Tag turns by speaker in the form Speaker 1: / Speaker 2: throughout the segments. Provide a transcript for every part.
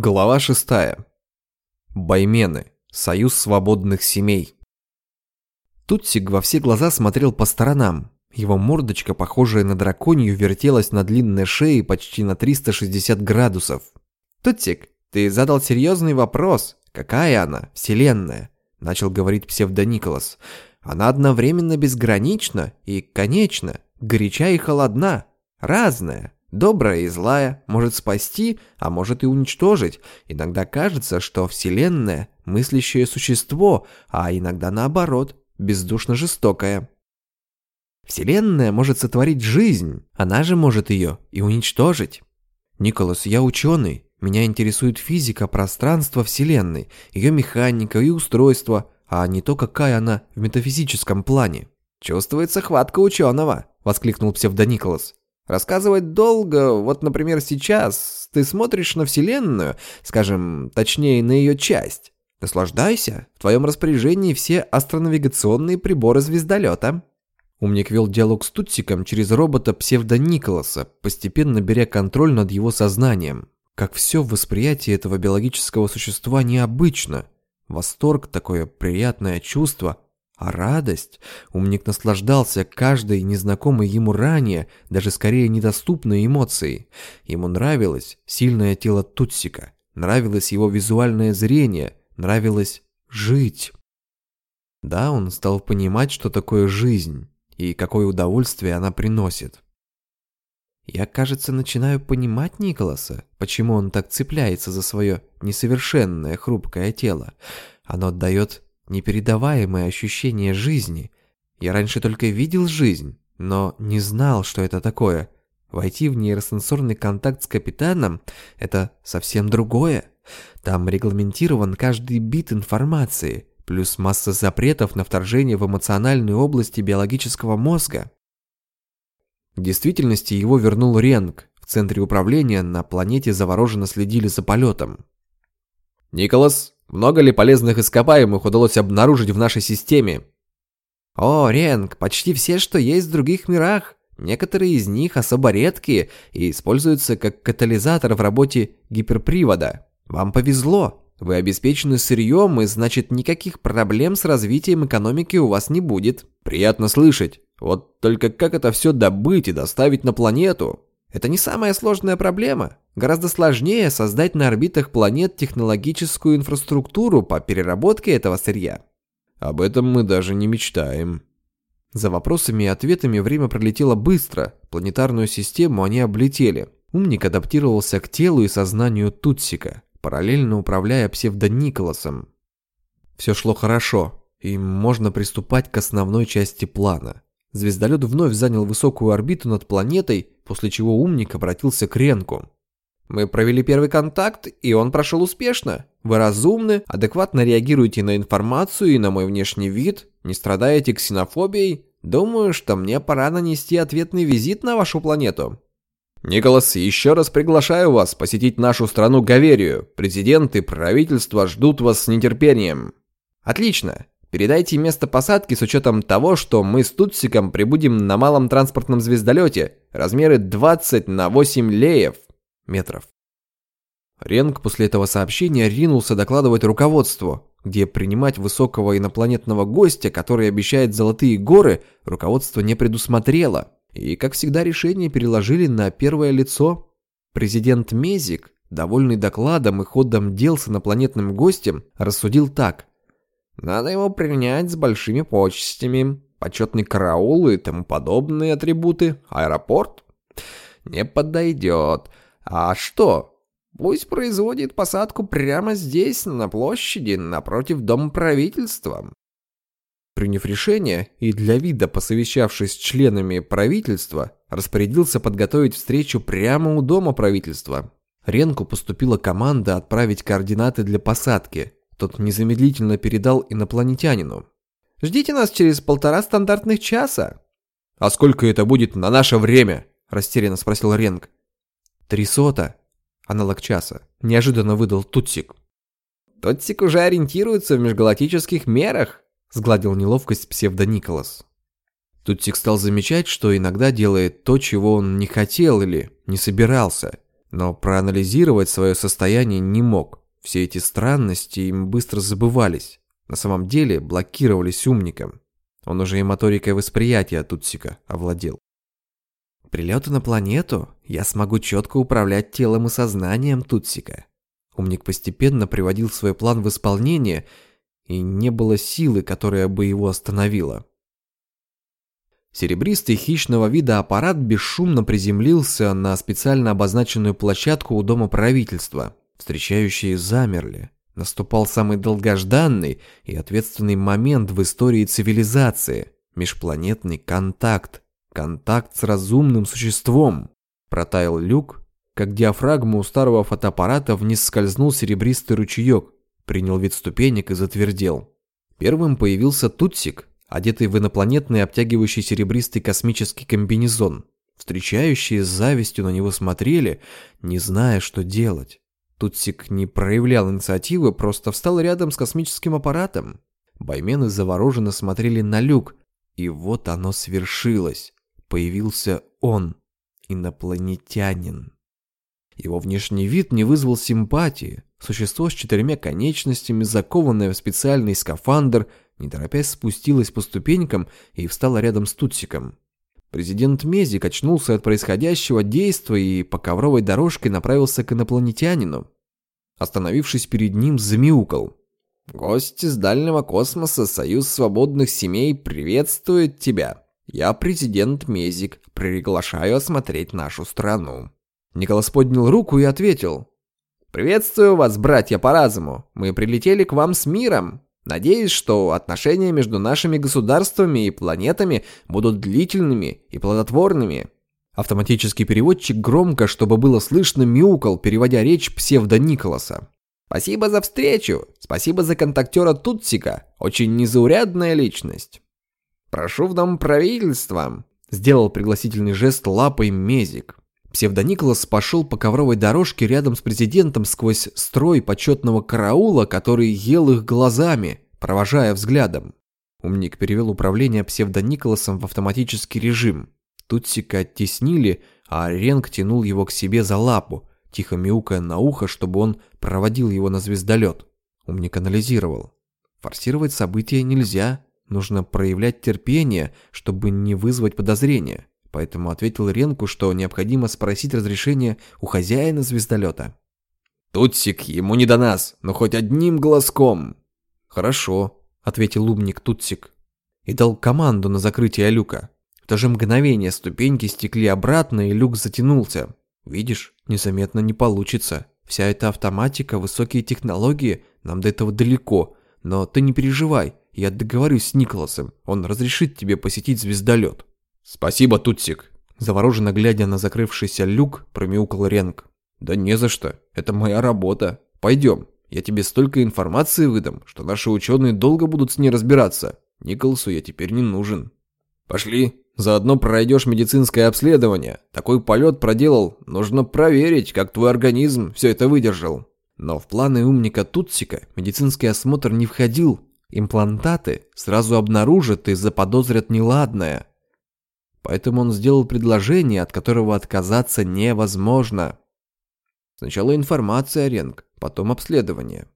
Speaker 1: Глава 6. Баймены. Союз свободных семей. Тутсик во все глаза смотрел по сторонам. Его мордочка, похожая на драконью, вертелась на длинной шее почти на 360 градусов. «Тутсик, ты задал серьезный вопрос. Какая она, Вселенная?» Начал говорить псевдониколас. «Она одновременно безгранична и конечна, горяча и холодна, разная». Добрая и злая, может спасти, а может и уничтожить. Иногда кажется, что Вселенная – мыслящее существо, а иногда наоборот, бездушно жестокое. Вселенная может сотворить жизнь, она же может ее и уничтожить. Николас, я ученый, меня интересует физика пространства Вселенной, ее механика и устройство, а не то, какая она в метафизическом плане. «Чувствуется хватка ученого», – воскликнул псевдониколас. Рассказывать долго, вот, например, сейчас ты смотришь на Вселенную, скажем, точнее, на ее часть. Наслаждайся, в твоем распоряжении все астронавигационные приборы звездолета. Умник вел диалог с Тутсиком через робота псевдо Николаса, постепенно беря контроль над его сознанием. Как все в восприятии этого биологического существа необычно. Восторг, такое приятное чувство – а радость? Умник наслаждался каждой незнакомой ему ранее, даже скорее недоступной эмоцией. Ему нравилось сильное тело Тутсика, нравилось его визуальное зрение, нравилось жить. Да, он стал понимать, что такое жизнь и какое удовольствие она приносит. Я, кажется, начинаю понимать Николаса, почему он так цепляется за свое несовершенное хрупкое тело. Оно отдает непередаваемое ощущение жизни. Я раньше только видел жизнь, но не знал, что это такое. Войти в нейросенсорный контакт с капитаном – это совсем другое. Там регламентирован каждый бит информации, плюс масса запретов на вторжение в эмоциональные области биологического мозга. В действительности его вернул Ренг. В центре управления на планете завороженно следили за полетом. «Николас, много ли полезных ископаемых удалось обнаружить в нашей системе? О, Ренг, почти все, что есть в других мирах. Некоторые из них особо редкие и используются как катализатор в работе гиперпривода. Вам повезло. Вы обеспечены сырьем, и значит никаких проблем с развитием экономики у вас не будет. Приятно слышать. Вот только как это все добыть и доставить на планету? Это не самая сложная проблема. Гораздо сложнее создать на орбитах планет технологическую инфраструктуру по переработке этого сырья. Об этом мы даже не мечтаем. За вопросами и ответами время пролетело быстро. Планетарную систему они облетели. Умник адаптировался к телу и сознанию Тутсика, параллельно управляя псевдониколасом. Все шло хорошо, и можно приступать к основной части плана. Звездолет вновь занял высокую орбиту над планетой, после чего умник обратился к Ренку. «Мы провели первый контакт, и он прошел успешно. Вы разумны, адекватно реагируете на информацию и на мой внешний вид, не страдаете ксенофобией. Думаю, что мне пора нанести ответный визит на вашу планету». «Николас, еще раз приглашаю вас посетить нашу страну Гаверию. Президент и правительство ждут вас с нетерпением». «Отлично. Передайте место посадки с учетом того, что мы с Тутсиком прибудем на малом транспортном звездолете. Размеры 20 на 8 леев метров. Ренг после этого сообщения ринулся докладывать руководству, где принимать высокого инопланетного гостя, который обещает золотые горы, руководство не предусмотрело. И, как всегда, решение переложили на первое лицо. Президент Мезик, довольный докладом и ходом дел с инопланетным гостем, рассудил так. Надо его принять с большими почестями. Почетный караул и тому подобные атрибуты. Аэропорт? Не подойдет. А что? Пусть производит посадку прямо здесь, на площади, напротив Дома правительства. Приняв решение и для вида посовещавшись с членами правительства, распорядился подготовить встречу прямо у Дома правительства. Ренку поступила команда отправить координаты для посадки – тот незамедлительно передал инопланетянину. «Ждите нас через полтора стандартных часа». «А сколько это будет на наше время?» – растерянно спросил Ренг. «Три сота», – аналог часа, – неожиданно выдал Тутсик. «Тутсик уже ориентируется в межгалактических мерах», – сгладил неловкость псевдо Николас. Тутсик стал замечать, что иногда делает то, чего он не хотел или не собирался. но проанализировать свое состояние не мог. Все эти странности им быстро забывались. На самом деле блокировались умником. Он уже и моторикой восприятия Тутсика овладел. Прилеты на планету я смогу четко управлять телом и сознанием Тутсика. Умник постепенно приводил свой план в исполнение, и не было силы, которая бы его остановила. Серебристый хищного вида аппарат бесшумно приземлился на специально обозначенную площадку у дома правительства. Встречающие замерли. Наступал самый долгожданный и ответственный момент в истории цивилизации – межпланетный контакт. Контакт с разумным существом. Протаял люк, как диафрагма у старого фотоаппарата вниз скользнул серебристый ручеек, принял вид ступенек и затвердел. Первым появился Тутсик, одетый в инопланетный обтягивающий серебристый космический комбинезон. Встречающие с завистью на него смотрели, не зная, что делать. Тутсик не проявлял инициативы, просто встал рядом с космическим аппаратом. Баймены завороженно смотрели на люк, и вот оно свершилось. Появился он, инопланетянин. Его внешний вид не вызвал симпатии. Существо с четырьмя конечностями, закованное в специальный скафандр, не торопясь спустилось по ступенькам и встало рядом с Тутсиком. Президент Мези качнулся от происходящего действия и по ковровой дорожке направился к инопланетянину. Остановившись перед ним, замяукал. «Гости с дальнего космоса Союз свободных семей приветствует тебя. Я президент Мезик, приглашаю осмотреть нашу страну». Николас поднял руку и ответил. «Приветствую вас, братья по разуму. Мы прилетели к вам с миром. Надеюсь, что отношения между нашими государствами и планетами будут длительными и плодотворными. Автоматический переводчик громко, чтобы было слышно, мяукал, переводя речь псевдо Николаса. «Спасибо за встречу! Спасибо за контактера Тутсика! Очень незаурядная личность!» «Прошу в дом правительства!» Сделал пригласительный жест лапой Мезик. Псевдониколас пошел по ковровой дорожке рядом с президентом сквозь строй почетного караула, который ел их глазами, провожая взглядом. Умник перевел управление псевдониколасом в автоматический режим. Тутсика оттеснили, а Ренг тянул его к себе за лапу, тихо мяукая на ухо, чтобы он проводил его на звездолет. Умник анализировал. Форсировать события нельзя, нужно проявлять терпение, чтобы не вызвать подозрения поэтому ответил Ренку, что необходимо спросить разрешение у хозяина звездолета. «Тутсик, ему не до нас, но хоть одним глазком!» «Хорошо», — ответил умник Тутсик и дал команду на закрытие люка. В то же мгновение ступеньки стекли обратно, и люк затянулся. «Видишь, незаметно не получится. Вся эта автоматика, высокие технологии, нам до этого далеко. Но ты не переживай, я договорюсь с Николасом, он разрешит тебе посетить звездолет». «Спасибо, Тутсик!» Завороженно глядя на закрывшийся люк, промяукал Ренг. «Да не за что. Это моя работа. Пойдем. Я тебе столько информации выдам, что наши ученые долго будут с ней разбираться. Николасу я теперь не нужен». «Пошли. Заодно пройдешь медицинское обследование. Такой полет проделал. Нужно проверить, как твой организм все это выдержал». Но в планы умника Тутсика медицинский осмотр не входил. Имплантаты сразу обнаружат и заподозрят неладное. Поэтому он сделал предложение, от которого отказаться невозможно. Сначала информация, Ренг, потом обследование.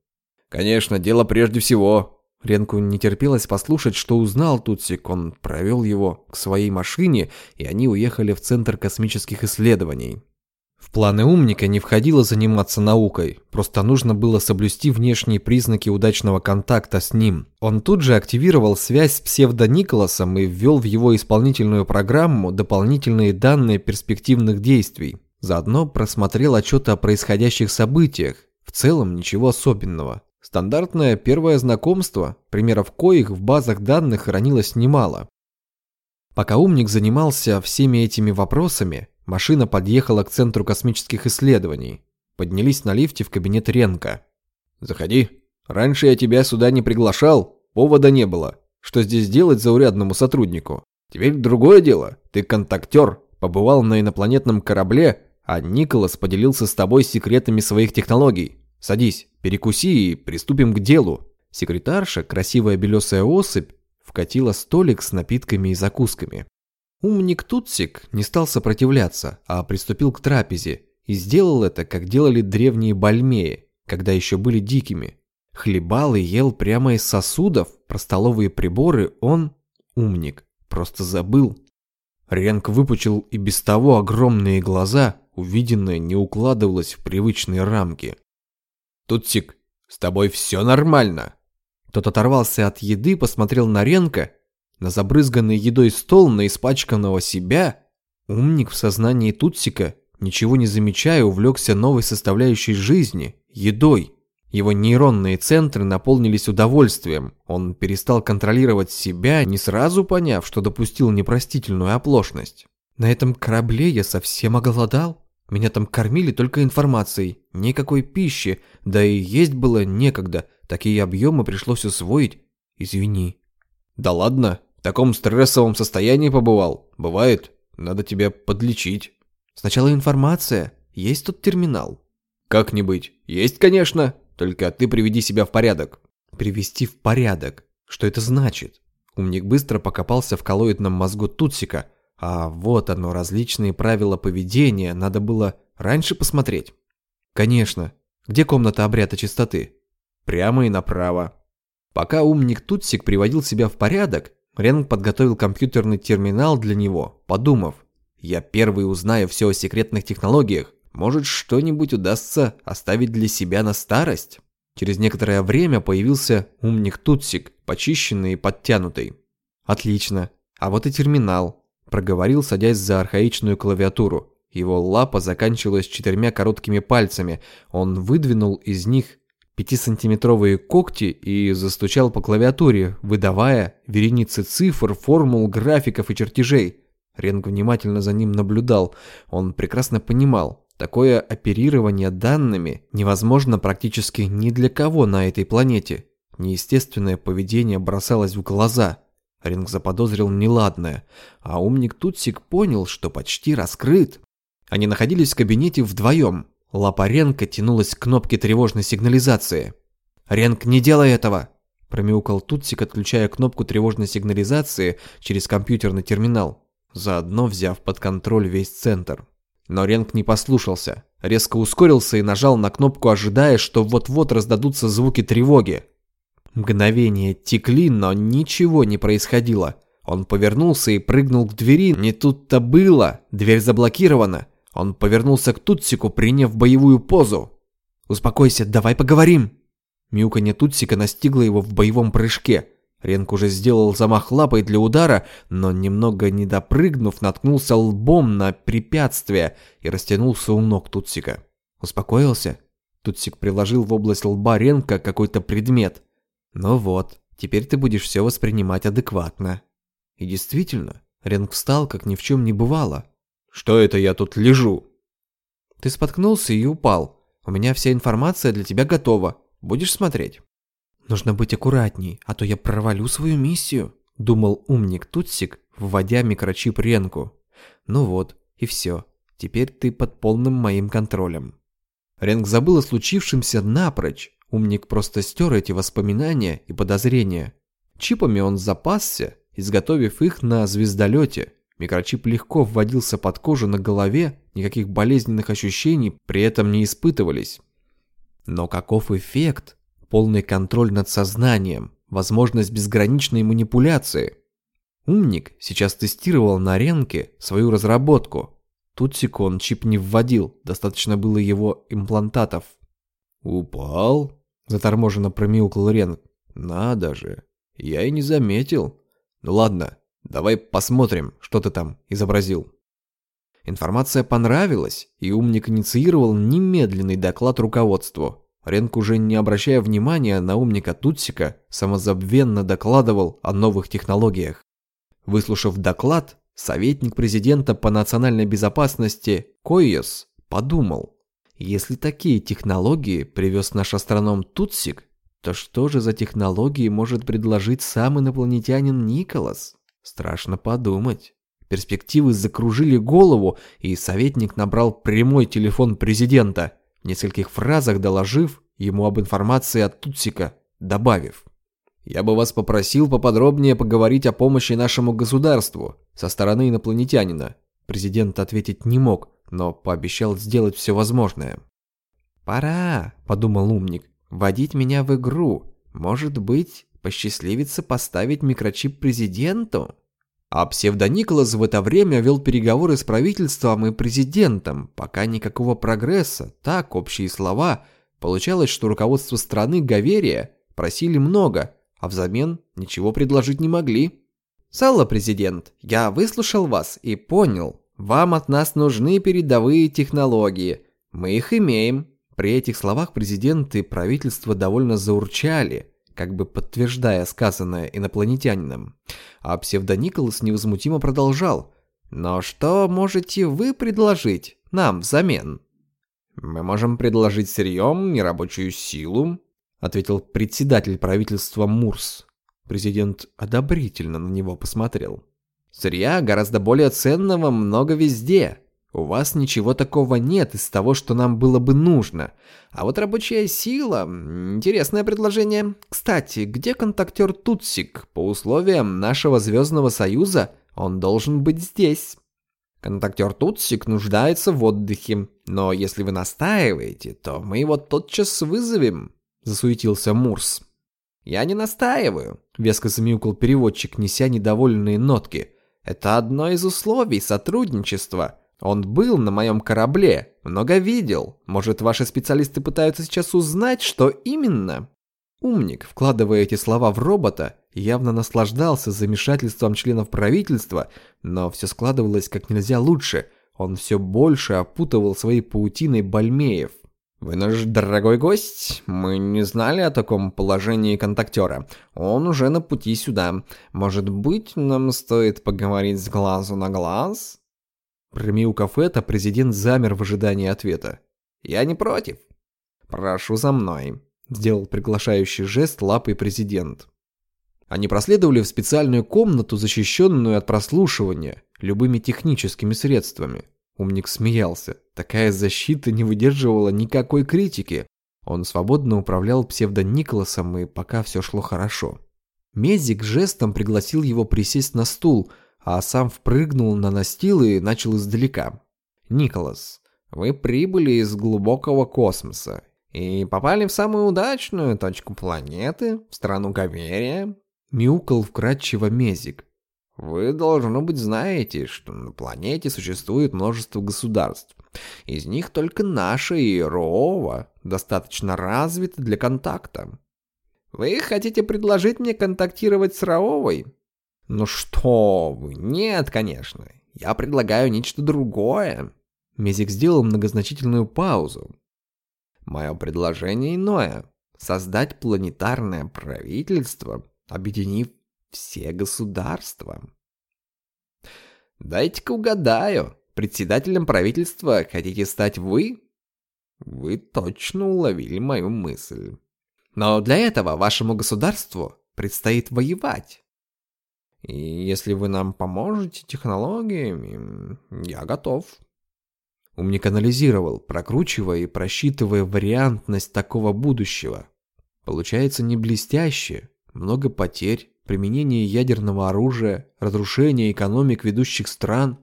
Speaker 1: Конечно, дело прежде всего. Ренку не терпелось послушать, что узнал Тутсик. Он провел его к своей машине, и они уехали в Центр космических исследований. В планы умника не входило заниматься наукой, просто нужно было соблюсти внешние признаки удачного контакта с ним. Он тут же активировал связь с псевдо-Николасом и ввел в его исполнительную программу дополнительные данные перспективных действий. Заодно просмотрел отчеты о происходящих событиях. В целом ничего особенного. Стандартное первое знакомство, примеров коих в базах данных хранилось немало. Пока умник занимался всеми этими вопросами, Машина подъехала к Центру космических исследований. Поднялись на лифте в кабинет Ренка. «Заходи. Раньше я тебя сюда не приглашал, повода не было. Что здесь делать заурядному сотруднику? Теперь другое дело. Ты контактер, побывал на инопланетном корабле, а Николас поделился с тобой секретами своих технологий. Садись, перекуси и приступим к делу». Секретарша, красивая белесая особь, вкатила столик с напитками и закусками. Умник Тутсик не стал сопротивляться, а приступил к трапезе, и сделал это, как делали древние бальмеи, когда еще были дикими. Хлебал и ел прямо из сосудов, про столовые приборы он, умник, просто забыл. Ренк выпучил и без того огромные глаза, увиденное не укладывалось в привычные рамки. «Тутсик, с тобой все нормально!» Тот оторвался от еды, посмотрел на Ренка, на забрызганный едой стол, на испачканного себя. Умник в сознании Тутсика, ничего не замечая, увлекся новой составляющей жизни – едой. Его нейронные центры наполнились удовольствием. Он перестал контролировать себя, не сразу поняв, что допустил непростительную оплошность. На этом корабле я совсем оголодал. Меня там кормили только информацией, никакой пищи, да и есть было некогда. Такие объемы пришлось усвоить. Извини. Да ладно, в таком стрессовом состоянии побывал. Бывает, надо тебя подлечить. Сначала информация. Есть тут терминал. Как не быть? Есть, конечно. Только ты приведи себя в порядок». «Привести в порядок? Что это значит?» Умник быстро покопался в коллоидном мозгу Тутсика. А вот оно, различные правила поведения, надо было раньше посмотреть. «Конечно. Где комната обряда чистоты?» «Прямо и направо». Пока умник Тутсик приводил себя в порядок, Ренг подготовил компьютерный терминал для него, подумав, «Я первый узнаю все о секретных технологиях, может, что-нибудь удастся оставить для себя на старость? Через некоторое время появился умник Тутсик, почищенный и подтянутый. Отлично. А вот и терминал. Проговорил, садясь за архаичную клавиатуру. Его лапа заканчивалась четырьмя короткими пальцами. Он выдвинул из них пятисантиметровые когти и застучал по клавиатуре, выдавая вереницы цифр, формул, графиков и чертежей. Ренг внимательно за ним наблюдал. Он прекрасно понимал, Такое оперирование данными невозможно практически ни для кого на этой планете. Неестественное поведение бросалось в глаза. Ринг заподозрил неладное, а умник Тутсик понял, что почти раскрыт. Они находились в кабинете вдвоем. Лапа Ренка тянулась к кнопке тревожной сигнализации. «Ренк, не делай этого!» Промяукал Тутсик, отключая кнопку тревожной сигнализации через компьютерный терминал, заодно взяв под контроль весь центр. Но Ренк не послушался. Резко ускорился и нажал на кнопку, ожидая, что вот-вот раздадутся звуки тревоги. Мгновения текли, но ничего не происходило. Он повернулся и прыгнул к двери. Не тут-то было. Дверь заблокирована. Он повернулся к Тутсику, приняв боевую позу. «Успокойся, давай поговорим!» Мяуканье Тутсика настигло его в боевом прыжке. Ренк уже сделал замах лапой для удара, но немного не допрыгнув, наткнулся лбом на препятствие и растянулся у ног Тутсика. Успокоился? Тутсик приложил в область лба Ренка какой-то предмет. Ну вот, теперь ты будешь все воспринимать адекватно. И действительно, Ренк встал, как ни в чем не бывало. Что это я тут лежу? Ты споткнулся и упал. У меня вся информация для тебя готова. Будешь смотреть? Нужно быть аккуратней, а то я провалю свою миссию, думал умник Тутсик, вводя микрочип Ренку. Ну вот, и все. Теперь ты под полным моим контролем. Ренк забыл о случившемся напрочь. Умник просто стер эти воспоминания и подозрения. Чипами он запасся, изготовив их на звездолете. Микрочип легко вводился под кожу на голове, никаких болезненных ощущений при этом не испытывались. Но каков эффект, полный контроль над сознанием, возможность безграничной манипуляции. Умник сейчас тестировал на Ренке свою разработку. Тут секунд чип не вводил, достаточно было его имплантатов. «Упал?» – заторможенно промяукал Ренк. «Надо же, я и не заметил. Ну ладно, давай посмотрим, что ты там изобразил». Информация понравилась, и умник инициировал немедленный доклад руководству. Ренк, уже не обращая внимания на умника Тутсика, самозабвенно докладывал о новых технологиях. Выслушав доклад, советник президента по национальной безопасности Койос подумал, если такие технологии привез наш астроном Тутсик, то что же за технологии может предложить сам инопланетянин Николас? Страшно подумать. Перспективы закружили голову, и советник набрал прямой телефон президента – в нескольких фразах доложив ему об информации от Тутсика, добавив. «Я бы вас попросил поподробнее поговорить о помощи нашему государству со стороны инопланетянина». Президент ответить не мог, но пообещал сделать все возможное. «Пора», — подумал умник, — «вводить меня в игру. Может быть, посчастливится поставить микрочип президенту?» А псевдониколас в это время вел переговоры с правительством и президентом, пока никакого прогресса, так, общие слова. Получалось, что руководство страны Гаверия просили много, а взамен ничего предложить не могли. «Салла, президент, я выслушал вас и понял, вам от нас нужны передовые технологии. Мы их имеем». При этих словах президент и правительство довольно заурчали, как бы подтверждая сказанное инопланетянином. А псевдониколас невозмутимо продолжал. «Но что можете вы предложить нам взамен?» «Мы можем предложить сырьем, нерабочую силу», ответил председатель правительства Мурс. Президент одобрительно на него посмотрел. Сырья гораздо более ценного много везде. У вас ничего такого нет из того, что нам было бы нужно. А вот рабочая сила... Интересное предложение. Кстати, где контактер Тутсик? По условиям нашего Звездного Союза он должен быть здесь. Контактер Тутсик нуждается в отдыхе. Но если вы настаиваете, то мы его тотчас вызовем. Засуетился Мурс. «Я не настаиваю», — веско замяукал переводчик, неся недовольные нотки. Это одно из условий сотрудничества. Он был на моем корабле, много видел. Может, ваши специалисты пытаются сейчас узнать, что именно? Умник, вкладывая эти слова в робота, явно наслаждался замешательством членов правительства, но все складывалось как нельзя лучше. Он все больше опутывал своей паутиной бальмеев. «Вы наш дорогой гость. Мы не знали о таком положении контактера. Он уже на пути сюда. Может быть, нам стоит поговорить с глазу на глаз?» Промяукав это, президент замер в ожидании ответа. «Я не против. Прошу за мной», — сделал приглашающий жест лапой президент. Они проследовали в специальную комнату, защищенную от прослушивания любыми техническими средствами. Умник смеялся. Такая защита не выдерживала никакой критики. Он свободно управлял псевдо-Николасом, и пока все шло хорошо. Мезик жестом пригласил его присесть на стул, а сам впрыгнул на настил и начал издалека. «Николас, вы прибыли из глубокого космоса и попали в самую удачную точку планеты, в страну Гаверия», — мяукал вкратчиво Мезик. Вы, должно быть, знаете, что на планете существует множество государств. Из них только наша Иерова достаточно развита для контакта. Вы хотите предложить мне контактировать с Раовой? Ну что вы, нет, конечно. Я предлагаю нечто другое. Мезик сделал многозначительную паузу. Мое предложение иное. Создать планетарное правительство, объединив все государства. Дайте-ка угадаю, председателем правительства хотите стать вы? Вы точно уловили мою мысль. Но для этого вашему государству предстоит воевать. И если вы нам поможете технологиями, я готов. Умник анализировал, прокручивая и просчитывая вариантность такого будущего. Получается не блестяще, много потерь, применение ядерного оружия, разрушение экономик ведущих стран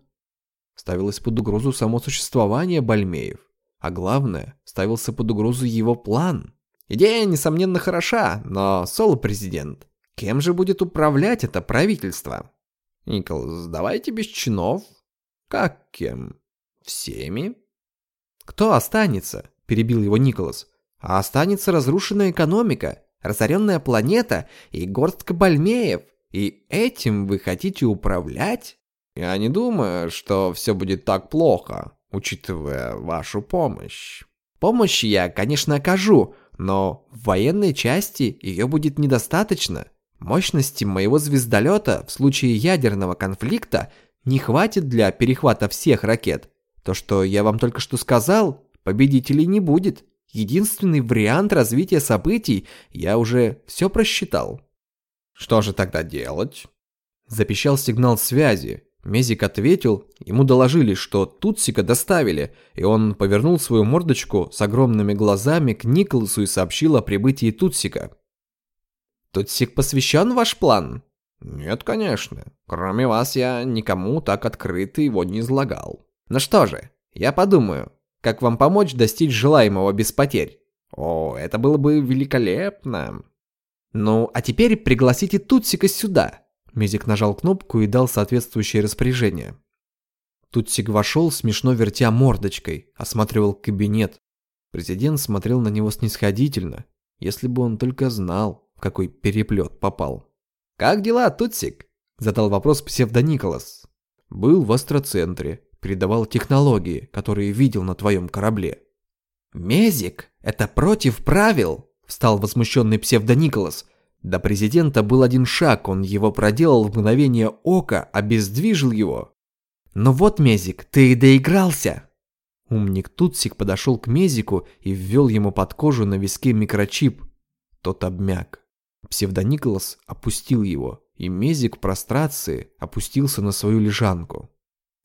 Speaker 1: ставилось под угрозу само существование Бальмеев, а главное, ставился под угрозу его план. Идея, несомненно, хороша, но соло-президент, кем же будет управлять это правительство? Николас, давайте без чинов. Как кем? Всеми? Кто останется? Перебил его Николас. А останется разрушенная экономика, разоренная планета и горстка бальмеев. И этим вы хотите управлять? Я не думаю, что все будет так плохо, учитывая вашу помощь. Помощь я, конечно, окажу, но в военной части ее будет недостаточно. Мощности моего звездолета в случае ядерного конфликта не хватит для перехвата всех ракет. То, что я вам только что сказал, победителей не будет. Единственный вариант развития событий я уже все просчитал. Что же тогда делать? Запищал сигнал связи. Мезик ответил, ему доложили, что Тутсика доставили, и он повернул свою мордочку с огромными глазами к Николасу и сообщил о прибытии Тутсика. «Тутсик посвящен ваш план?» «Нет, конечно. Кроме вас я никому так открыто его не излагал». «Ну что же, Я подумаю, как вам помочь достичь желаемого без потерь. О, это было бы великолепно. Ну, а теперь пригласите Тутсика сюда. Мизик нажал кнопку и дал соответствующее распоряжение. Тутсик вошел, смешно вертя мордочкой, осматривал кабинет. Президент смотрел на него снисходительно, если бы он только знал, в какой переплет попал. «Как дела, Тутсик?» – задал вопрос псевдониколас. «Был в астроцентре, передавал технологии, которые видел на твоем корабле». «Мезик, это против правил!» – встал возмущенный псевдониколас. До президента был один шаг, он его проделал в мгновение ока, обездвижил его. «Ну вот, Мезик, ты и доигрался!» Умник Тутсик подошел к Мезику и ввел ему под кожу на виске микрочип. Тот обмяк. Псевдониколас опустил его, и Мезик в прострации опустился на свою лежанку.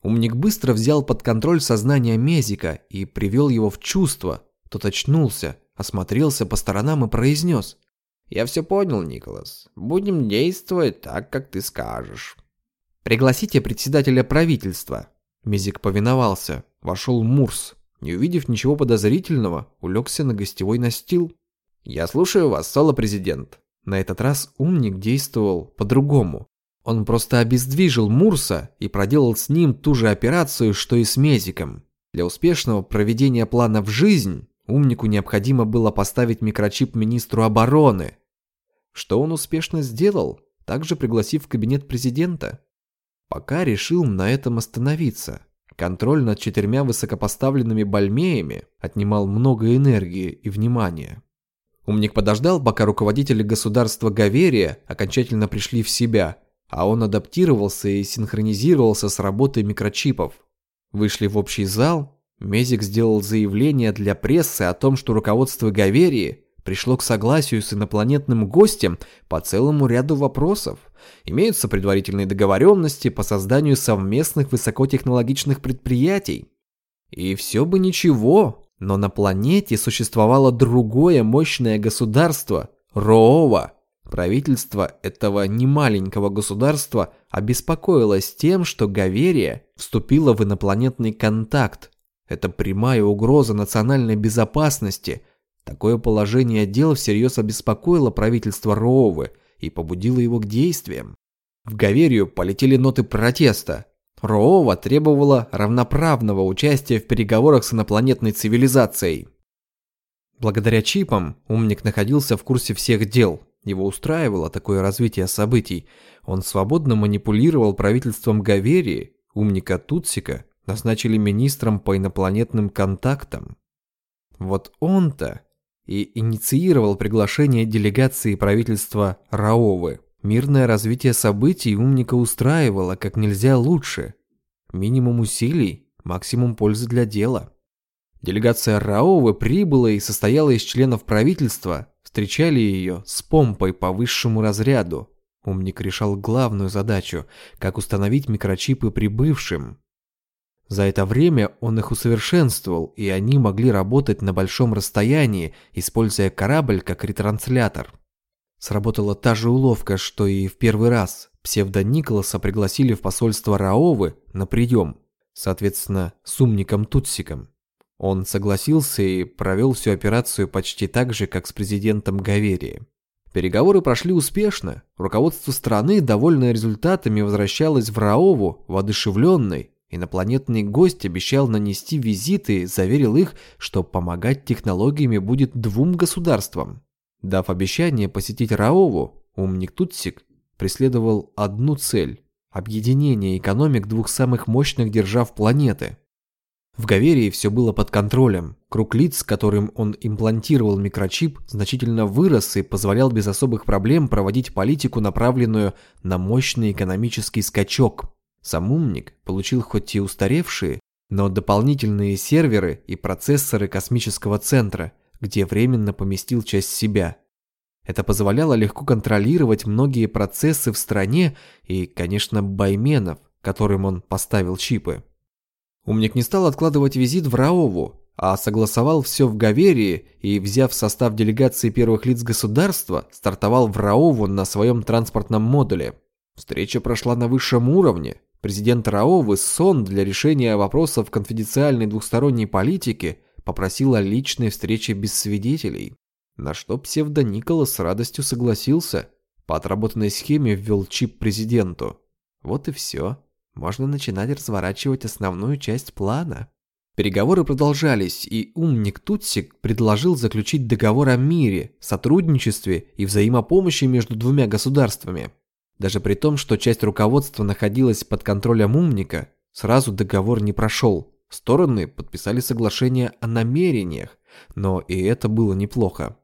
Speaker 1: Умник быстро взял под контроль сознание Мезика и привел его в чувство. Тот очнулся, осмотрелся по сторонам и произнес. «Я все понял, Николас. Будем действовать так, как ты скажешь». «Пригласите председателя правительства». Мезик повиновался. Вошел Мурс. Не увидев ничего подозрительного, улегся на гостевой настил. «Я слушаю вас, соло-президент». На этот раз умник действовал по-другому. Он просто обездвижил Мурса и проделал с ним ту же операцию, что и с Мезиком. Для успешного проведения плана в жизнь умнику необходимо было поставить микрочип министру обороны. Что он успешно сделал, также пригласив в кабинет президента. Пока решил на этом остановиться. Контроль над четырьмя высокопоставленными бальмеями отнимал много энергии и внимания. Умник подождал, пока руководители государства Гаверия окончательно пришли в себя, а он адаптировался и синхронизировался с работой микрочипов. Вышли в общий зал, Мезик сделал заявление для прессы о том, что руководство Гаверии пришло к согласию с инопланетным гостем по целому ряду вопросов. Имеются предварительные договоренности по созданию совместных высокотехнологичных предприятий. И все бы ничего, но на планете существовало другое мощное государство – Роова. Правительство этого немаленького государства обеспокоилось тем, что Гаверия вступила в инопланетный контакт. Это прямая угроза национальной безопасности. Такое положение дел всерьез обеспокоило правительство Роовы и побудило его к действиям. В Гаверию полетели ноты протеста, Роова требовала равноправного участия в переговорах с инопланетной цивилизацией. Благодаря чипам умник находился в курсе всех дел. Его устраивало такое развитие событий. Он свободно манипулировал правительством Гаверии, умника Тутсика назначили министром по инопланетным контактам. Вот он-то и инициировал приглашение делегации правительства Раовы. Мирное развитие событий умника устраивало как нельзя лучше. Минимум усилий, максимум пользы для дела. Делегация Раовы прибыла и состояла из членов правительства, встречали ее с помпой по высшему разряду. Умник решал главную задачу, как установить микрочипы прибывшим. За это время он их усовершенствовал, и они могли работать на большом расстоянии, используя корабль как ретранслятор. Сработала та же уловка, что и в первый раз. Псевдо Николаса пригласили в посольство Раовы на прием, соответственно, с умником Тутсиком. Он согласился и провел всю операцию почти так же, как с президентом Гаверии. Переговоры прошли успешно. Руководство страны, довольное результатами, возвращалось в Раову, воодушевленной. Инопланетный гость обещал нанести визиты заверил их, что помогать технологиями будет двум государствам. Дав обещание посетить Раову, умник Тутсик преследовал одну цель – объединение экономик двух самых мощных держав планеты. В Гаверии все было под контролем. Круг лиц, которым он имплантировал микрочип, значительно вырос и позволял без особых проблем проводить политику, направленную на мощный экономический скачок. Сам умник получил хоть и устаревшие, но дополнительные серверы и процессоры космического центра – где временно поместил часть себя. Это позволяло легко контролировать многие процессы в стране и, конечно, байменов, которым он поставил чипы. Умник не стал откладывать визит в Раову, а согласовал все в Гаверии и, взяв состав делегации первых лиц государства, стартовал в Раову на своем транспортном модуле. Встреча прошла на высшем уровне. Президент Раовы Сон для решения вопросов конфиденциальной двухсторонней политики попросил о личной встрече без свидетелей, на что псевдо с радостью согласился, по отработанной схеме ввел чип президенту. Вот и все. Можно начинать разворачивать основную часть плана. Переговоры продолжались, и умник Тутсик предложил заключить договор о мире, сотрудничестве и взаимопомощи между двумя государствами. Даже при том, что часть руководства находилась под контролем умника, сразу договор не прошел. Стороны подписали соглашение о намерениях, но и это было неплохо.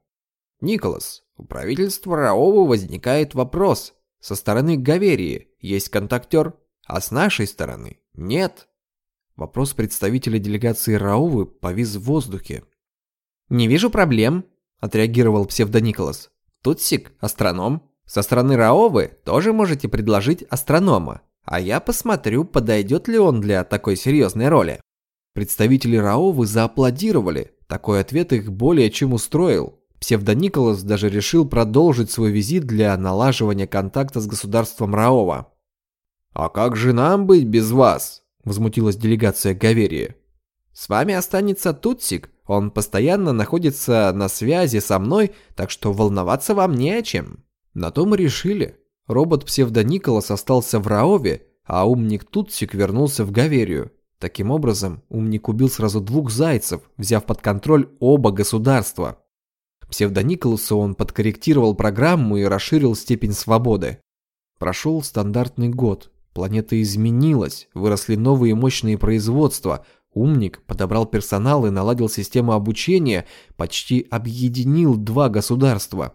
Speaker 1: «Николас, у правительства Раова возникает вопрос. Со стороны Гаверии есть контактер, а с нашей стороны нет». Вопрос представителя делегации Раовы повис в воздухе. «Не вижу проблем», – отреагировал псевдониколас. «Тутсик – астроном, со стороны Раовы тоже можете предложить астронома, а я посмотрю, подойдет ли он для такой серьезной роли. Представители Раовы зааплодировали, такой ответ их более чем устроил. Псевдониколас даже решил продолжить свой визит для налаживания контакта с государством Раова. «А как же нам быть без вас?» – возмутилась делегация Гаверии. «С вами останется Тутсик, он постоянно находится на связи со мной, так что волноваться вам не о чем». На то мы решили. Робот псевдониколас остался в Раове, а умник Тутсик вернулся в Гаверию. Таким образом, умник убил сразу двух зайцев, взяв под контроль оба государства. Псевдониколасу он подкорректировал программу и расширил степень свободы. Прошел стандартный год. Планета изменилась, выросли новые мощные производства. Умник подобрал персонал и наладил систему обучения, почти объединил два государства.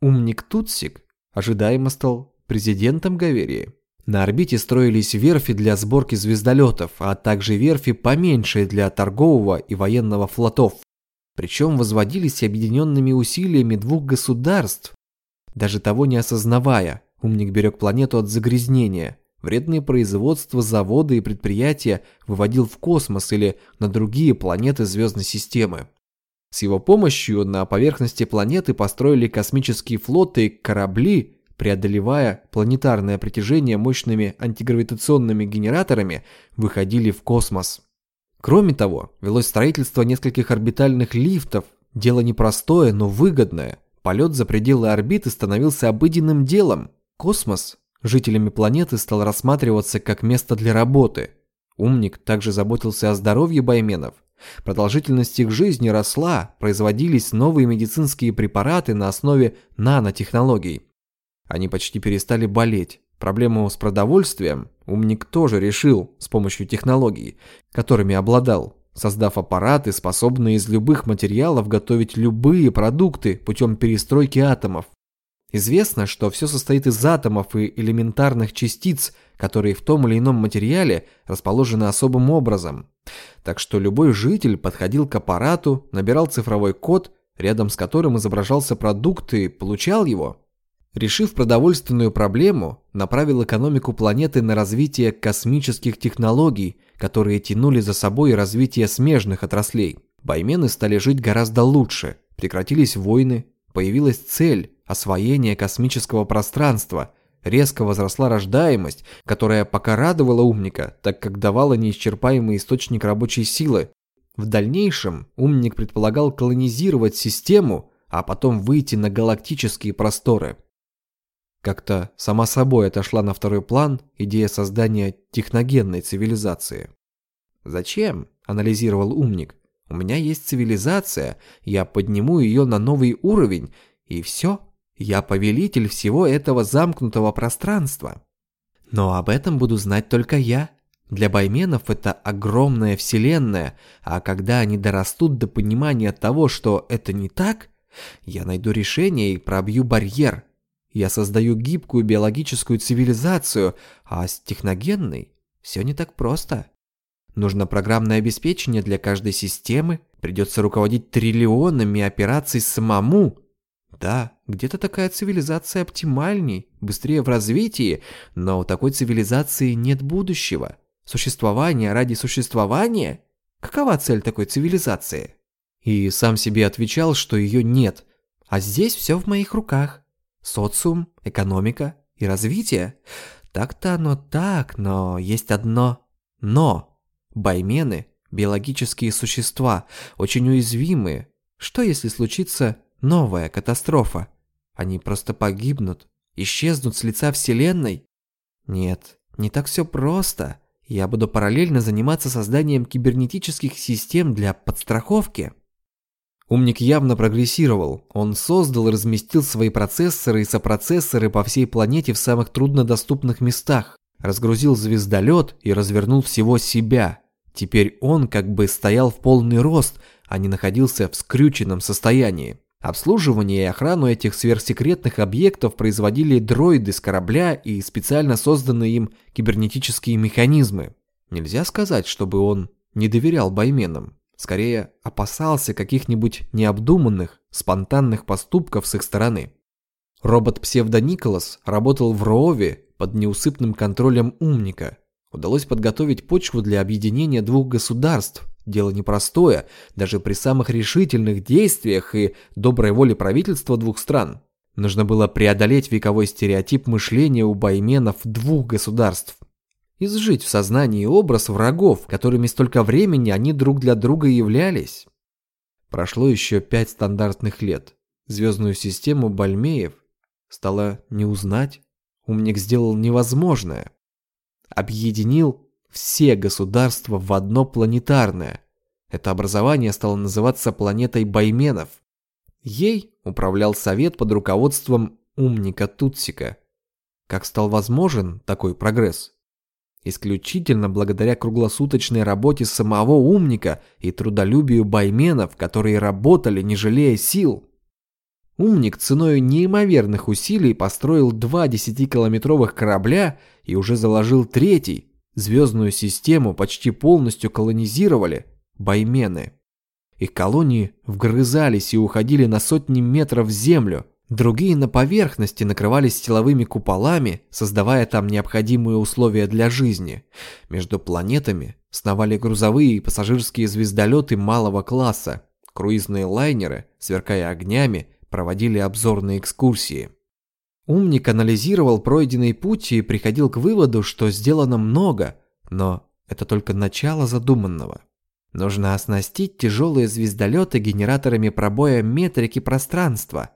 Speaker 1: Умник Тутсик ожидаемо стал президентом Гаверии. На орбите строились верфи для сборки звездолетов, а также верфи поменьше для торгового и военного флотов. Причем возводились объединенными усилиями двух государств. Даже того не осознавая, умник берег планету от загрязнения. Вредные производства, заводы и предприятия выводил в космос или на другие планеты звездной системы. С его помощью на поверхности планеты построили космические флоты корабли, преодолевая планетарное притяжение мощными антигравитационными генераторами, выходили в космос. Кроме того, велось строительство нескольких орбитальных лифтов, дело непростое, но выгодное. Полет за пределы орбиты становился обыденным делом. Космос жителями планеты стал рассматриваться как место для работы. Умник также заботился о здоровье байменов, Продолжительность их жизни росла, производились новые медицинские препараты на основе нанотехнологий. Они почти перестали болеть. Проблему с продовольствием умник тоже решил с помощью технологий, которыми обладал, создав аппараты, способные из любых материалов готовить любые продукты путем перестройки атомов. Известно, что все состоит из атомов и элементарных частиц, которые в том или ином материале расположены особым образом. Так что любой житель подходил к аппарату, набирал цифровой код, рядом с которым изображался продукт и получал его. Решив продовольственную проблему, направил экономику планеты на развитие космических технологий, которые тянули за собой развитие смежных отраслей. Баймены стали жить гораздо лучше, прекратились войны, появилась цель – освоение космического пространства, резко возросла рождаемость, которая пока радовала умника, так как давала неисчерпаемый источник рабочей силы. В дальнейшем умник предполагал колонизировать систему, а потом выйти на галактические просторы. Как-то сама собой отошла на второй план идея создания техногенной цивилизации. «Зачем?» – анализировал умник. У меня есть цивилизация, я подниму ее на новый уровень, и все. Я повелитель всего этого замкнутого пространства. Но об этом буду знать только я. Для байменов это огромная вселенная, а когда они дорастут до понимания того, что это не так, я найду решение и пробью барьер. Я создаю гибкую биологическую цивилизацию, а с техногенной все не так просто. Нужно программное обеспечение для каждой системы, придется руководить триллионами операций самому. Да, где-то такая цивилизация оптимальней, быстрее в развитии, но у такой цивилизации нет будущего. Существование ради существования? Какова цель такой цивилизации? И сам себе отвечал, что ее нет. А здесь все в моих руках. Социум, экономика и развитие. Так-то оно так, но есть одно «но». Баймены – биологические существа, очень уязвимые. Что если случится новая катастрофа? Они просто погибнут, исчезнут с лица Вселенной? Нет, не так все просто. Я буду параллельно заниматься созданием кибернетических систем для подстраховки. Умник явно прогрессировал. Он создал и разместил свои процессоры и сопроцессоры по всей планете в самых труднодоступных местах. Разгрузил звездолет и развернул всего себя. Теперь он как бы стоял в полный рост, а не находился в скрюченном состоянии. Обслуживание и охрану этих сверхсекретных объектов производили дроиды с корабля и специально созданные им кибернетические механизмы. Нельзя сказать, чтобы он не доверял байменам. Скорее, опасался каких-нибудь необдуманных, спонтанных поступков с их стороны. Робот Псевдо Николас работал в Роове под неусыпным контролем умника. Удалось подготовить почву для объединения двух государств, Дело непростое, даже при самых решительных действиях и доброй воле правительства двух стран. Нужно было преодолеть вековой стереотип мышления у байменов двух государств. Изжить в сознании образ врагов, которыми столько времени они друг для друга являлись. Прошло еще пять стандартных лет. Звездную систему Бальмеев стало не узнать. Умник сделал невозможное. Объединил все государства в одно планетарное. Это образование стало называться планетой Байменов. Ей управлял совет под руководством умника Тутсика. Как стал возможен такой прогресс? Исключительно благодаря круглосуточной работе самого умника и трудолюбию байменов, которые работали, не жалея сил. Умник ценой неимоверных усилий построил два десятикилометровых корабля и уже заложил третий, Звездную систему почти полностью колонизировали баймены. Их колонии вгрызались и уходили на сотни метров в землю, другие на поверхности накрывались силовыми куполами, создавая там необходимые условия для жизни. Между планетами сновали грузовые и пассажирские звездолеты малого класса, круизные лайнеры, сверкая огнями, проводили обзорные экскурсии. Умник анализировал пройденный путь и приходил к выводу, что сделано много, но это только начало задуманного. Нужно оснастить тяжелые звездолеты генераторами пробоя метрики пространства.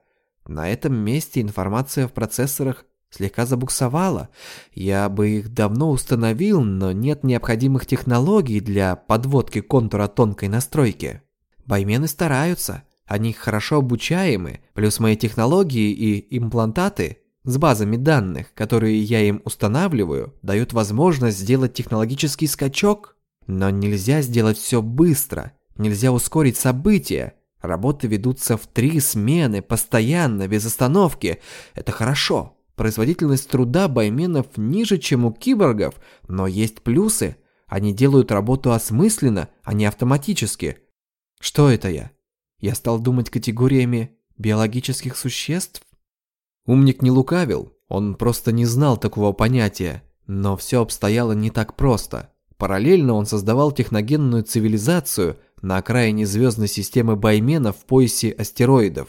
Speaker 1: На этом месте информация в процессорах слегка забуксовала. Я бы их давно установил, но нет необходимых технологий для подводки контура тонкой настройки. Баймены стараются, они хорошо обучаемы, плюс мои технологии и имплантаты с базами данных, которые я им устанавливаю, дают возможность сделать технологический скачок. Но нельзя сделать все быстро, нельзя ускорить события. Работы ведутся в три смены, постоянно, без остановки. Это хорошо. Производительность труда байменов ниже, чем у киборгов, но есть плюсы. Они делают работу осмысленно, а не автоматически. Что это я? Я стал думать категориями биологических существ? Умник не лукавил, он просто не знал такого понятия, но все обстояло не так просто. Параллельно он создавал техногенную цивилизацию на окраине звездной системы Баймена в поясе астероидов.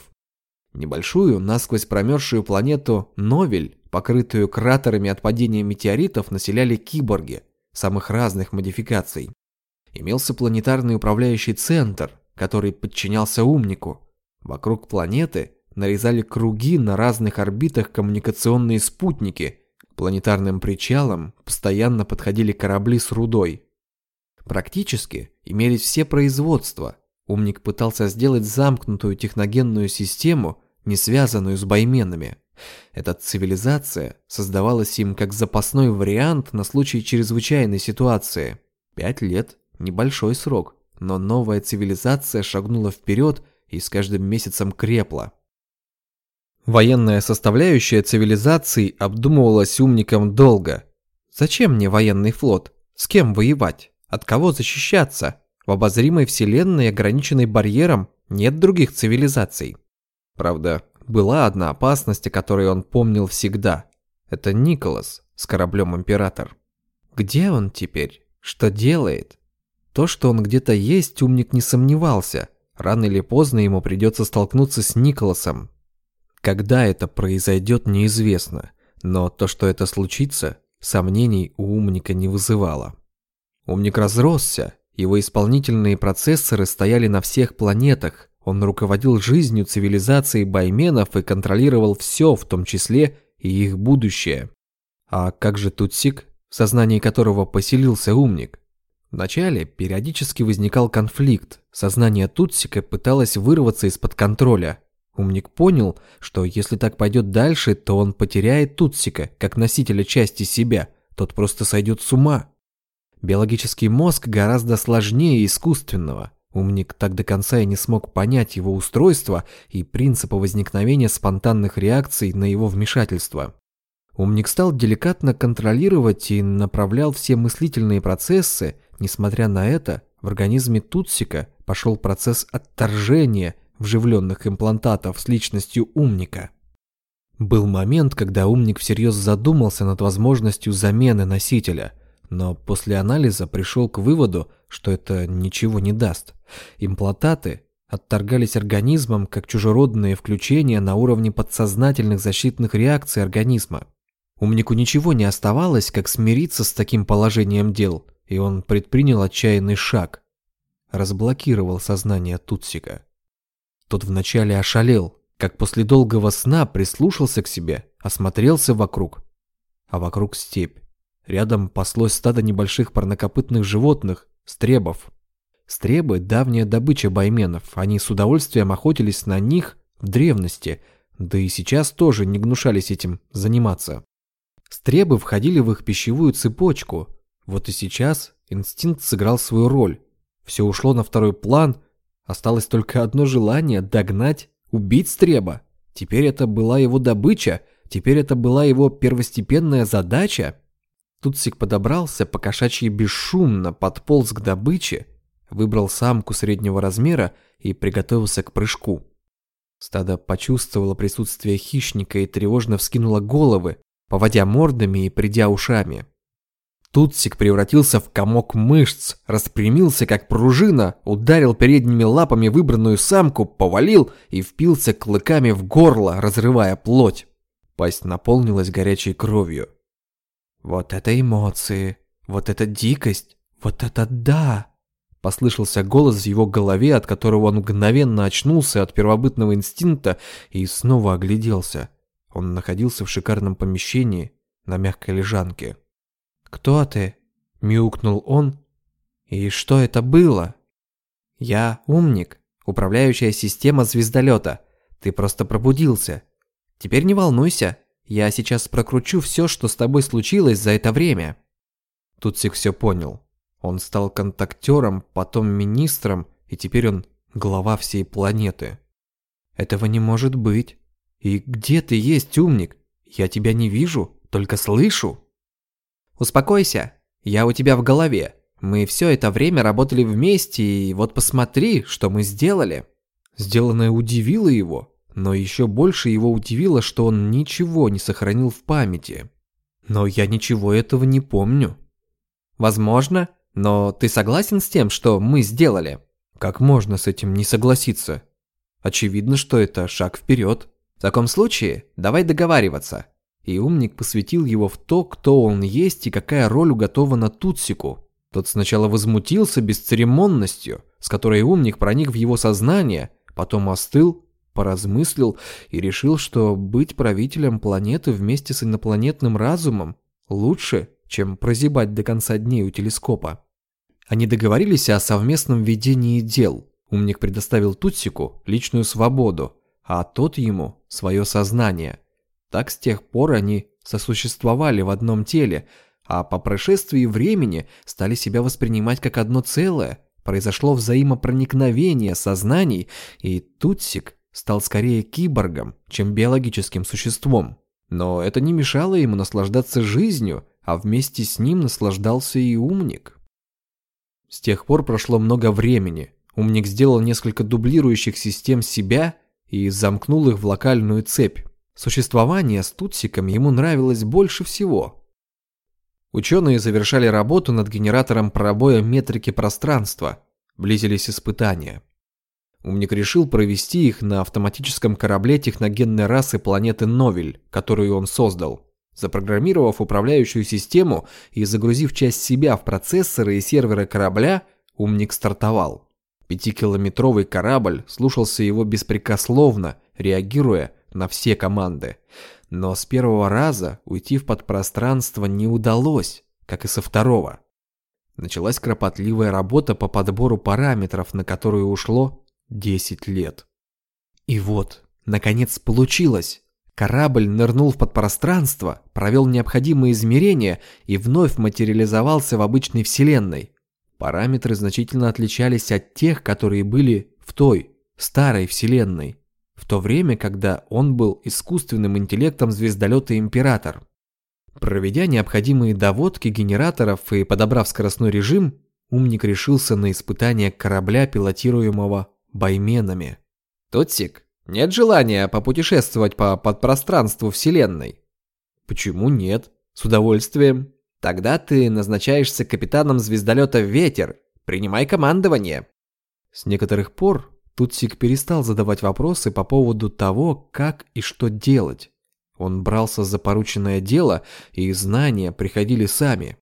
Speaker 1: Небольшую, насквозь промерзшую планету Новель, покрытую кратерами от падения метеоритов, населяли киборги самых разных модификаций. Имелся планетарный управляющий центр, который подчинялся умнику. Вокруг планеты нарезали круги на разных орбитах коммуникационные спутники. К планетарным причалам постоянно подходили корабли с рудой. Практически имелись все производства. Умник пытался сделать замкнутую техногенную систему, не связанную с байменами. Эта цивилизация создавалась им как запасной вариант на случай чрезвычайной ситуации. Пять лет – небольшой срок, но новая цивилизация шагнула вперед и с каждым месяцем крепла. Военная составляющая цивилизации обдумывалась умником долго. Зачем мне военный флот? С кем воевать? От кого защищаться? В обозримой вселенной, ограниченной барьером, нет других цивилизаций. Правда, была одна опасность, о которой он помнил всегда. Это Николас с кораблем Император. Где он теперь? Что делает? То, что он где-то есть, умник не сомневался. Рано или поздно ему придется столкнуться с Николасом. Когда это произойдет, неизвестно. Но то, что это случится, сомнений у умника не вызывало. Умник разросся, его исполнительные процессоры стояли на всех планетах, он руководил жизнью цивилизации байменов и контролировал все, в том числе и их будущее. А как же Тутсик, в сознании которого поселился умник? Вначале периодически возникал конфликт, сознание Тутсика пыталось вырваться из-под контроля. Умник понял, что если так пойдет дальше, то он потеряет Тутсика, как носителя части себя, тот просто сойдет с ума. Биологический мозг гораздо сложнее искусственного. Умник так до конца и не смог понять его устройство и принципы возникновения спонтанных реакций на его вмешательство. Умник стал деликатно контролировать и направлял все мыслительные процессы, несмотря на это, в организме Тутсика пошел процесс отторжения вживленных имплантатов с личностью умника. Был момент, когда умник всерьез задумался над возможностью замены носителя, но после анализа пришел к выводу, что это ничего не даст. Имплантаты отторгались организмом как чужеродные включения на уровне подсознательных защитных реакций организма. Умнику ничего не оставалось, как смириться с таким положением дел, и он предпринял отчаянный шаг. Разблокировал сознание Тутсика. Тот вначале ошалел, как после долгого сна прислушался к себе, осмотрелся вокруг. А вокруг степь. Рядом паслось стадо небольших парнокопытных животных, стребов. Стребы – давняя добыча байменов, они с удовольствием охотились на них в древности, да и сейчас тоже не гнушались этим заниматься. Стребы входили в их пищевую цепочку, вот и сейчас инстинкт сыграл свою роль. Все ушло на второй план, осталось только одно желание – догнать, убить стреба. Теперь это была его добыча, теперь это была его первостепенная задача – Тутсик подобрался, покошачьи бесшумно подполз к добыче, выбрал самку среднего размера и приготовился к прыжку. Стадо почувствовало присутствие хищника и тревожно вскинуло головы, поводя мордами и придя ушами. Тутсик превратился в комок мышц, распрямился как пружина, ударил передними лапами выбранную самку, повалил и впился клыками в горло, разрывая плоть. Пасть наполнилась горячей кровью. «Вот это эмоции! Вот это дикость! Вот это да!» Послышался голос в его голове, от которого он мгновенно очнулся от первобытного инстинкта и снова огляделся. Он находился в шикарном помещении на мягкой лежанке. «Кто ты?» – мяукнул он. «И что это было?» «Я умник, управляющая система звездолета. Ты просто пробудился. Теперь не волнуйся, я сейчас прокручу все, что с тобой случилось за это время». Тутсик все понял. Он стал контактером, потом министром, и теперь он глава всей планеты. Этого не может быть. И где ты есть, умник? Я тебя не вижу, только слышу. Успокойся, я у тебя в голове. Мы все это время работали вместе, и вот посмотри, что мы сделали. Сделанное удивило его. Но еще больше его удивило, что он ничего не сохранил в памяти. Но я ничего этого не помню. Возможно, но ты согласен с тем, что мы сделали? Как можно с этим не согласиться? Очевидно, что это шаг вперед. В таком случае, давай договариваться. И умник посвятил его в то, кто он есть и какая роль уготована Тутсику. Тот сначала возмутился бесцеремонностью, с которой умник проник в его сознание, потом остыл поразмыслил и решил, что быть правителем планеты вместе с инопланетным разумом лучше, чем прозябать до конца дней у телескопа. Они договорились о совместном ведении дел. Умник предоставил Тутсику личную свободу, а тот ему свое сознание. Так с тех пор они сосуществовали в одном теле, а по прошествии времени стали себя воспринимать как одно целое. Произошло взаимопроникновение сознаний, и Тутсик стал скорее киборгом, чем биологическим существом. Но это не мешало ему наслаждаться жизнью, а вместе с ним наслаждался и умник. С тех пор прошло много времени. Умник сделал несколько дублирующих систем себя и замкнул их в локальную цепь. Существование с Тутсиком ему нравилось больше всего. Ученые завершали работу над генератором пробоя метрики пространства. Близились испытания. Умник решил провести их на автоматическом корабле техногенной расы планеты Новель, которую он создал. Запрограммировав управляющую систему и загрузив часть себя в процессоры и серверы корабля, умник стартовал. Пятикилометровый корабль слушался его беспрекословно, реагируя на все команды. Но с первого раза уйти в подпространство не удалось, как и со второго. Началась кропотливая работа по подбору параметров, на которую ушло 10 лет. И вот, наконец получилось. Корабль нырнул в подпространство, провел необходимые измерения и вновь материализовался в обычной Вселенной. Параметры значительно отличались от тех, которые были в той, старой Вселенной, в то время, когда он был искусственным интеллектом звездолета «Император». Проведя необходимые доводки генераторов и подобрав скоростной режим, умник решился на испытание корабля, пилотируемого байменами. «Тотсик, нет желания попутешествовать по подпространству Вселенной?» «Почему нет? С удовольствием. Тогда ты назначаешься капитаном звездолета «Ветер». Принимай командование». С некоторых пор Тутсик перестал задавать вопросы по поводу того, как и что делать. Он брался за порученное дело, и знания приходили сами.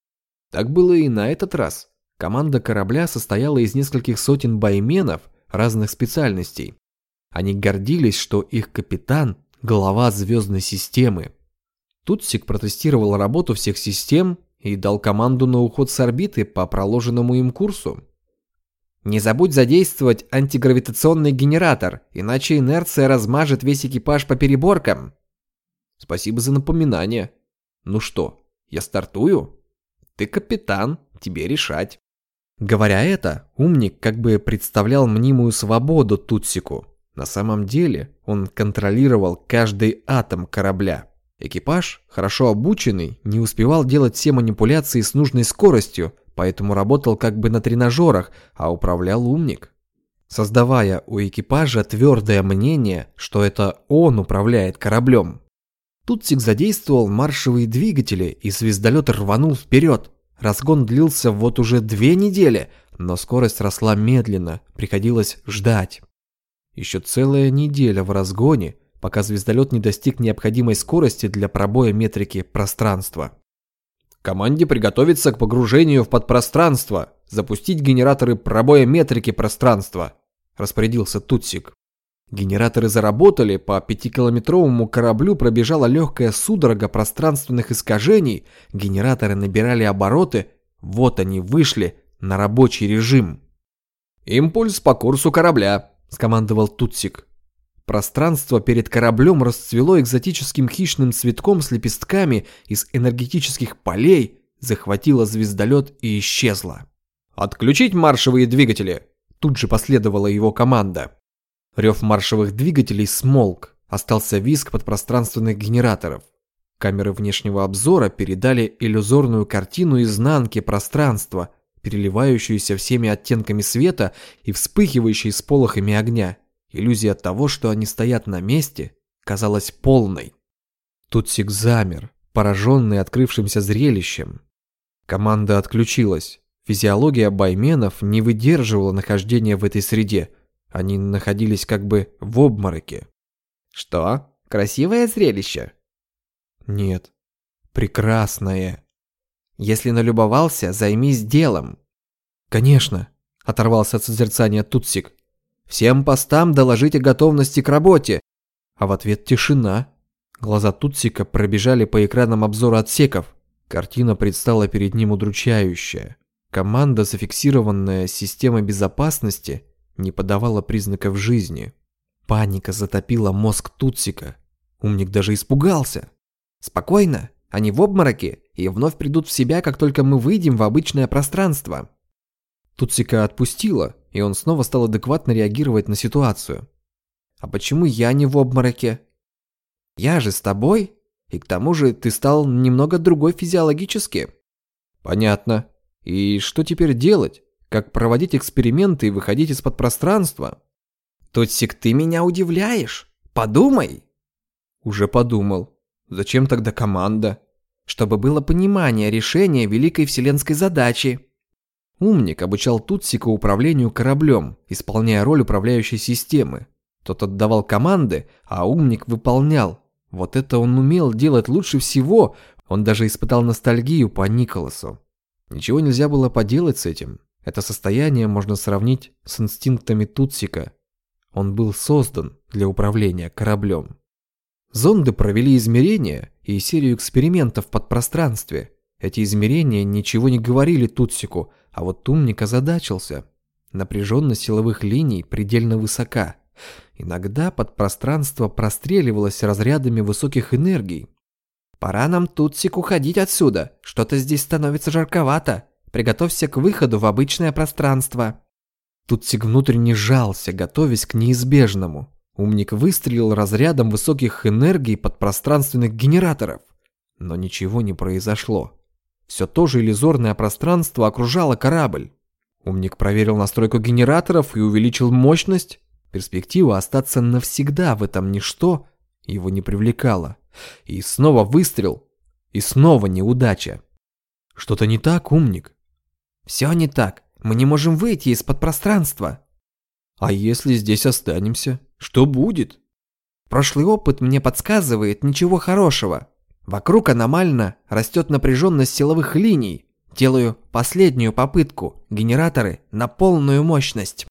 Speaker 1: Так было и на этот раз. Команда корабля состояла из нескольких сотен байменов разных специальностей. Они гордились, что их капитан – глава звездной системы. Тутсик протестировал работу всех систем и дал команду на уход с орбиты по проложенному им курсу. Не забудь задействовать антигравитационный генератор, иначе инерция размажет весь экипаж по переборкам. Спасибо за напоминание. Ну что, я стартую? Ты капитан, тебе решать. Говоря это, умник как бы представлял мнимую свободу Тутсику. На самом деле он контролировал каждый атом корабля. Экипаж, хорошо обученный, не успевал делать все манипуляции с нужной скоростью, поэтому работал как бы на тренажерах, а управлял умник. Создавая у экипажа твердое мнение, что это он управляет кораблем. Тутсик задействовал маршевые двигатели, и звездолет рванул вперед. Разгон длился вот уже две недели, но скорость росла медленно, приходилось ждать. Еще целая неделя в разгоне, пока звездолет не достиг необходимой скорости для пробоя метрики пространства. Команде приготовиться к погружению в подпространство, запустить генераторы пробоя метрики пространства, распорядился Тутсик. Генераторы заработали, по пятикилометровому кораблю пробежала легкая судорога пространственных искажений, генераторы набирали обороты, вот они вышли на рабочий режим. «Импульс по курсу корабля», — скомандовал Тутсик. Пространство перед кораблем расцвело экзотическим хищным цветком с лепестками из энергетических полей, захватило звездолет и исчезло. «Отключить маршевые двигатели!» Тут же последовала его команда. Рев маршевых двигателей смолк, остался визг подпространственных генераторов. Камеры внешнего обзора передали иллюзорную картину изнанки пространства, переливающуюся всеми оттенками света и вспыхивающей с полохами огня. Иллюзия того, что они стоят на месте, казалась полной. Тутсик замер, пораженный открывшимся зрелищем. Команда отключилась. Физиология байменов не выдерживала нахождения в этой среде. Они находились как бы в обмороке. «Что? Красивое зрелище?» «Нет. Прекрасное. Если налюбовался, займись делом». «Конечно», — оторвался от созерцания Тутсик. «Всем постам доложить о готовности к работе». А в ответ тишина. Глаза Тутсика пробежали по экранам обзора отсеков. Картина предстала перед ним удручающая. Команда, зафиксированная системой безопасности, не подавала признаков жизни. Паника затопила мозг Тутсика. Умник даже испугался. «Спокойно, они в обмороке и вновь придут в себя, как только мы выйдем в обычное пространство». Тутсика отпустила, и он снова стал адекватно реагировать на ситуацию. «А почему я не в обмороке?» «Я же с тобой, и к тому же ты стал немного другой физиологически». «Понятно. И что теперь делать? Как проводить эксперименты и выходить из-под пространства?» «Тутсик, ты меня удивляешь. Подумай!» «Уже подумал. Зачем тогда команда? Чтобы было понимание решения великой вселенской задачи. Умник обучал Тутсика управлению кораблем, исполняя роль управляющей системы. Тот отдавал команды, а умник выполнял. Вот это он умел делать лучше всего. Он даже испытал ностальгию по Николасу. Ничего нельзя было поделать с этим. Это состояние можно сравнить с инстинктами Тутсика. Он был создан для управления кораблем. Зонды провели измерения и серию экспериментов в подпространстве. Эти измерения ничего не говорили Тутсику, а вот умник озадачился. Напряженность силовых линий предельно высока. Иногда подпространство простреливалось разрядами высоких энергий. «Пора нам, Тутсик, уходить отсюда. Что-то здесь становится жарковато. Приготовься к выходу в обычное пространство». Тутсик внутренне жался, готовясь к неизбежному. Умник выстрелил разрядом высоких энергий подпространственных генераторов. Но ничего не произошло. Все то же иллюзорное пространство окружало корабль. Умник проверил настройку генераторов и увеличил мощность. Перспектива остаться навсегда в этом ничто его не привлекала. И снова выстрел. И снова неудача. Что-то не так, умник? Все не так. Мы не можем выйти из-под пространства. А если здесь останемся? Что будет? Прошлый опыт мне подсказывает ничего хорошего. Вокруг аномально растет напряженность силовых линий. Делаю последнюю попытку. Генераторы на полную мощность.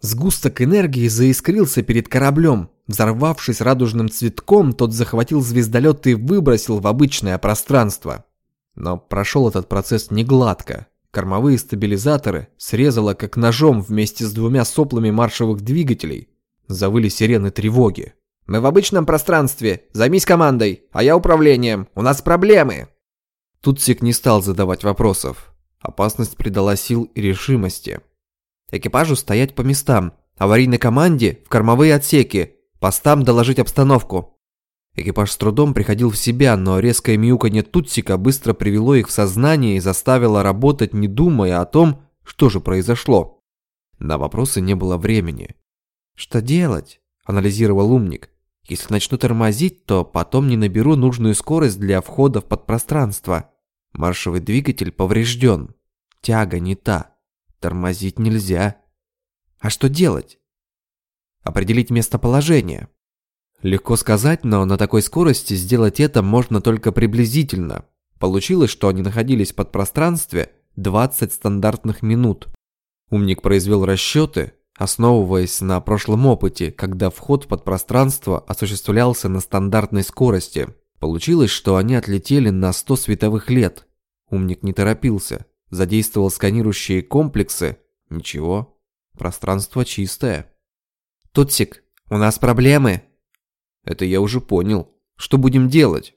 Speaker 1: Сгусток энергии заискрился перед кораблем. Взорвавшись радужным цветком, тот захватил звездолет и выбросил в обычное пространство. Но прошел этот процесс не гладко. Кормовые стабилизаторы срезало как ножом вместе с двумя соплами маршевых двигателей. Завыли сирены тревоги. «Мы в обычном пространстве. Займись командой, а я управлением. У нас проблемы!» Тутсик не стал задавать вопросов. Опасность придала сил и решимости. Экипажу стоять по местам. Аварийной команде в кормовые отсеки. Постам доложить обстановку. Экипаж с трудом приходил в себя, но резкое мяуканье Тутсика быстро привело их в сознание и заставило работать, не думая о том, что же произошло. На вопросы не было времени. «Что делать?» – анализировал умник. «Если начну тормозить, то потом не наберу нужную скорость для входа в подпространство. Маршевый двигатель поврежден. Тяга не та. Тормозить нельзя. А что делать?» «Определить местоположение». Легко сказать, но на такой скорости сделать это можно только приблизительно. Получилось, что они находились под пространстве 20 стандартных минут. Умник произвел расчеты, основываясь на прошлом опыте, когда вход в подпространство осуществлялся на стандартной скорости. Получилось, что они отлетели на 100 световых лет. Умник не торопился, задействовал сканирующие комплексы. Ничего, пространство чистое. «Тутсик, у нас проблемы», это я уже понял. Что будем делать?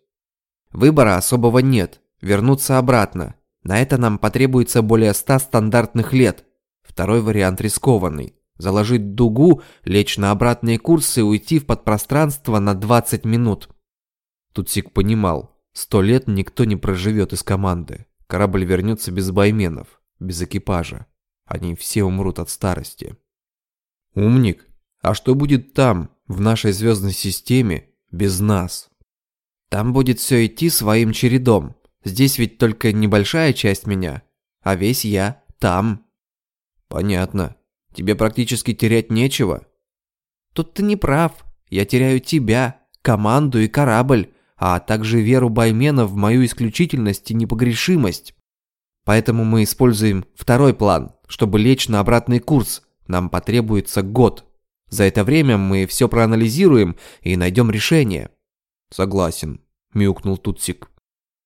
Speaker 1: Выбора особого нет. Вернуться обратно. На это нам потребуется более ста стандартных лет. Второй вариант рискованный. Заложить дугу, лечь на обратные курсы и уйти в подпространство на 20 минут. Тутсик понимал, сто лет никто не проживет из команды. Корабль вернется без байменов, без экипажа. Они все умрут от старости. Умник, а что будет там, в нашей звездной системе без нас. Там будет все идти своим чередом. Здесь ведь только небольшая часть меня, а весь я там. Понятно. Тебе практически терять нечего. Тут ты не прав. Я теряю тебя, команду и корабль, а также веру Баймена в мою исключительность и непогрешимость. Поэтому мы используем второй план, чтобы лечь на обратный курс. Нам потребуется год. За это время мы все проанализируем и найдем решение. Согласен, мяукнул Тутсик.